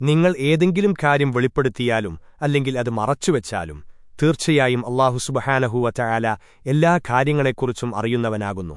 നിങ്ങൾ ഏതെങ്കിലും കാര്യം വെളിപ്പെടുത്തിയാലും അല്ലെങ്കിൽ അത് മറച്ചുവെച്ചാലും തീർച്ചയായും അള്ളാഹു സുബഹാനഹുവ ചായാല എല്ലാ കാര്യങ്ങളെക്കുറിച്ചും അറിയുന്നവനാകുന്നു.